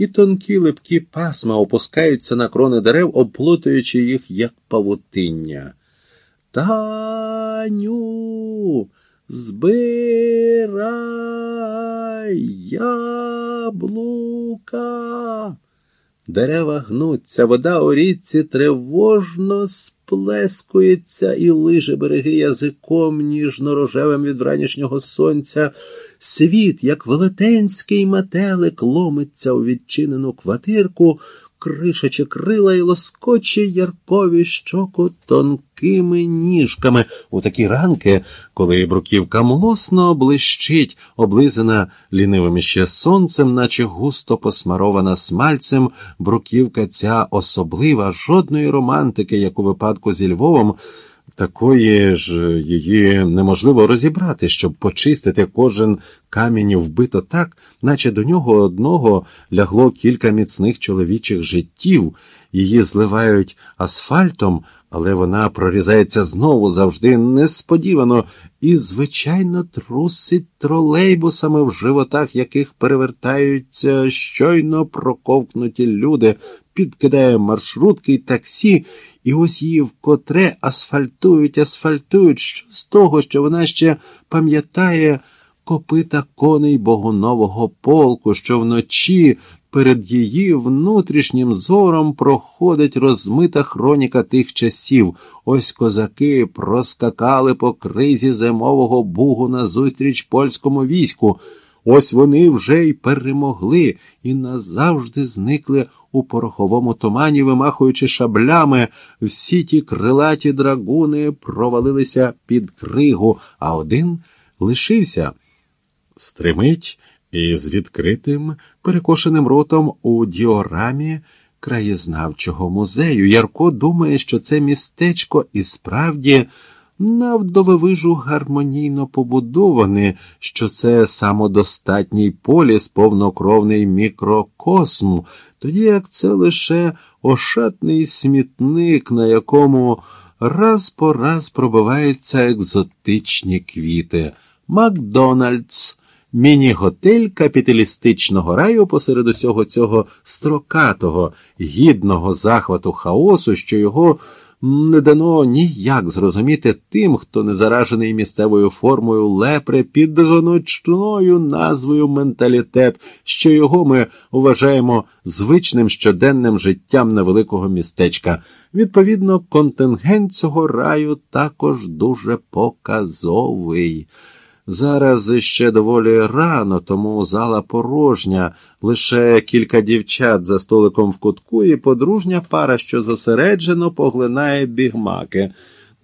і тонкі липкі пасма опускаються на крони дерев, обплутуючи їх, як павутиння. Таню, збирай яблука. Дерева гнуться, вода у річці тривожно сплескується і лиже береги язиком ніжно-рожевим від вранішнього сонця. Світ, як велетенський метелик, ломиться у відчинену квартирку, кришачи крила і лоскоче яркові щоку тонкими ніжками. У такі ранки, коли бруківка млосно блищить, облизана лінивим ще сонцем, наче густо посмарована смальцем, бруківка ця особлива, жодної романтики, як у випадку зі Львовом. Такої ж її неможливо розібрати, щоб почистити кожен камінь вбито так, наче до нього одного лягло кілька міцних чоловічих життів, її зливають асфальтом, але вона прорізається знову завжди несподівано і, звичайно, трусить тролейбусами, в животах яких перевертаються щойно проковкнуті люди, підкидає маршрутки й таксі. І ось її вкотре асфальтують, асфальтують, що з того, що вона ще пам'ятає копита коней богонового полку, що вночі перед її внутрішнім зором проходить розмита хроніка тих часів. Ось козаки проскакали по кризі зимового бугу назустріч польському війську. Ось вони вже й перемогли і назавжди зникли у пороховому тумані, вимахуючи шаблями, всі ті крилаті драгуни провалилися під кригу, а один лишився. Стримить із відкритим, перекошеним ротом у діорамі краєзнавчого музею. Ярко думає, що це містечко і справді навдововижу гармонійно побудоване, що це самодостатній поліс, повнокровний мікрокосм, тоді як це лише ошатний смітник, на якому раз по раз пробиваються екзотичні квіти. Макдональдс. Міні-готель капіталістичного раю посеред усього цього строкатого, гідного захвату хаосу, що його не дано ніяк зрозуміти тим, хто не заражений місцевою формою лепри під гнучною назвою менталітет, що його ми вважаємо звичним щоденним життям невеликого містечка. Відповідно, контингент цього раю також дуже показовий. Зараз ще доволі рано, тому зала порожня, лише кілька дівчат за столиком в кутку і подружня пара, що зосереджено поглинає бігмаки.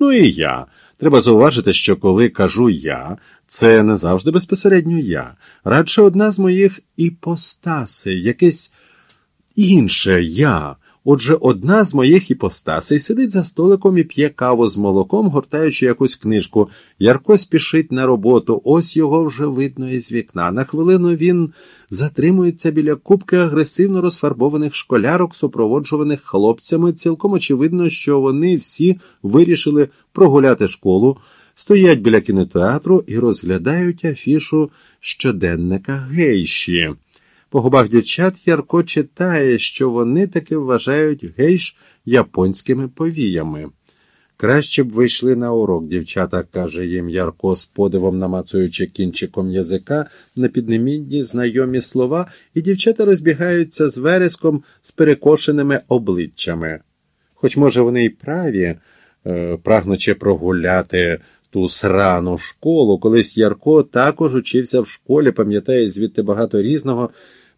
Ну і я. Треба зауважити, що коли кажу я, це не завжди безпосередньо я. Радше одна з моїх іпостасей, якесь інше я. Отже, одна з моїх іпостасей сидить за столиком і п'є каву з молоком, гортаючи якусь книжку. Ярко спішить на роботу, ось його вже видно із вікна. На хвилину він затримується біля кубки агресивно розфарбованих школярок, супроводжуваних хлопцями. Цілком очевидно, що вони всі вирішили прогуляти школу, стоять біля кінотеатру і розглядають афішу щоденника гейші. По губах дівчат Ярко читає, що вони таки вважають гейш японськими повіями. Краще б вийшли на урок, дівчата, каже їм Ярко, з подивом намацуючи кінчиком язика на піднемінні знайомі слова, і дівчата розбігаються з вереском з перекошеними обличчями. Хоч, може, вони й праві, е, прагнучи прогуляти ту срану школу, колись Ярко також учився в школі, пам'ятає звідти багато різного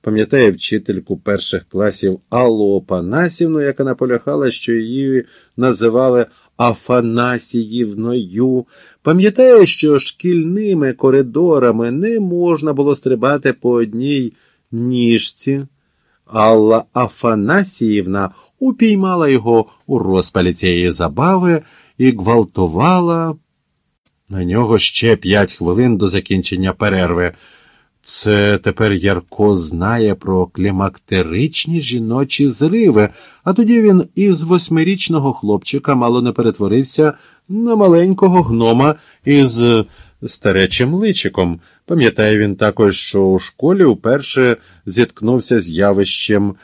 пам'ятає вчительку перших класів Аллу Опанасівну, яка наполягала, що її називали Афанасіївною. Пам'ятає, що шкільними коридорами не можна було стрибати по одній ніжці. Алла Афанасіївна упіймала його у розпалі цієї забави і гвалтувала на нього ще п'ять хвилин до закінчення перерви. Це тепер Ярко знає про клімактеричні жіночі зриви, а тоді він із восьмирічного хлопчика мало не перетворився на маленького гнома із старечим личиком. Пам'ятає він також, що у школі вперше зіткнувся з явищем